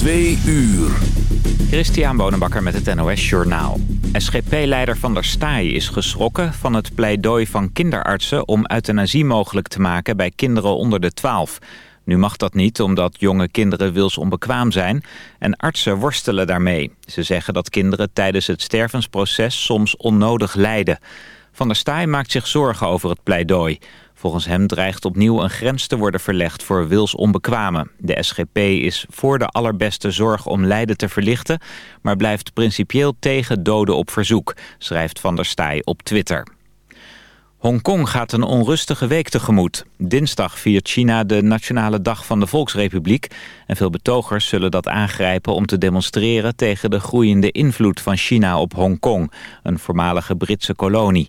Twee uur. Christian Bonenbakker met het NOS Journaal. SGP-leider Van der Staaij is geschrokken van het pleidooi van kinderartsen... om euthanasie mogelijk te maken bij kinderen onder de 12. Nu mag dat niet omdat jonge kinderen wilsonbekwaam zijn... en artsen worstelen daarmee. Ze zeggen dat kinderen tijdens het stervensproces soms onnodig lijden. Van der Staaij maakt zich zorgen over het pleidooi... Volgens hem dreigt opnieuw een grens te worden verlegd voor wilsonbekwamen. De SGP is voor de allerbeste zorg om lijden te verlichten... maar blijft principieel tegen doden op verzoek, schrijft Van der Staaij op Twitter. Hongkong gaat een onrustige week tegemoet. Dinsdag viert China de Nationale Dag van de Volksrepubliek... en veel betogers zullen dat aangrijpen om te demonstreren... tegen de groeiende invloed van China op Hongkong, een voormalige Britse kolonie.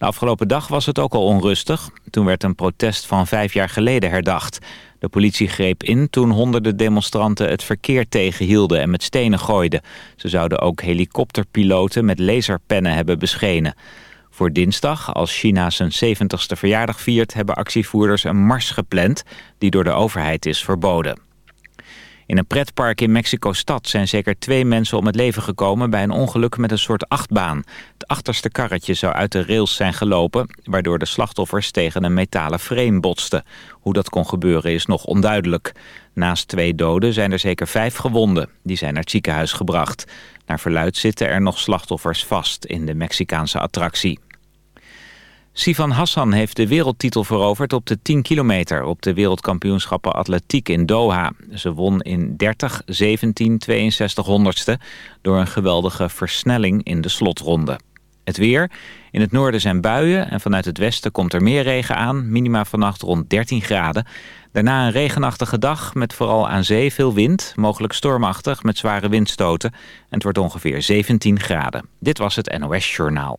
De afgelopen dag was het ook al onrustig. Toen werd een protest van vijf jaar geleden herdacht. De politie greep in toen honderden demonstranten het verkeer tegenhielden en met stenen gooiden. Ze zouden ook helikopterpiloten met laserpennen hebben beschenen. Voor dinsdag, als China zijn 70ste verjaardag viert... hebben actievoerders een mars gepland die door de overheid is verboden. In een pretpark in Mexico-stad zijn zeker twee mensen om het leven gekomen bij een ongeluk met een soort achtbaan. Het achterste karretje zou uit de rails zijn gelopen, waardoor de slachtoffers tegen een metalen frame botsten. Hoe dat kon gebeuren is nog onduidelijk. Naast twee doden zijn er zeker vijf gewonden. Die zijn naar het ziekenhuis gebracht. Naar verluid zitten er nog slachtoffers vast in de Mexicaanse attractie. Sivan Hassan heeft de wereldtitel veroverd op de 10 kilometer... op de wereldkampioenschappen atletiek in Doha. Ze won in 30, 17, 62 honderdste... door een geweldige versnelling in de slotronde. Het weer. In het noorden zijn buien en vanuit het westen komt er meer regen aan. Minima vannacht rond 13 graden. Daarna een regenachtige dag met vooral aan zee veel wind. Mogelijk stormachtig met zware windstoten. En het wordt ongeveer 17 graden. Dit was het NOS Journaal.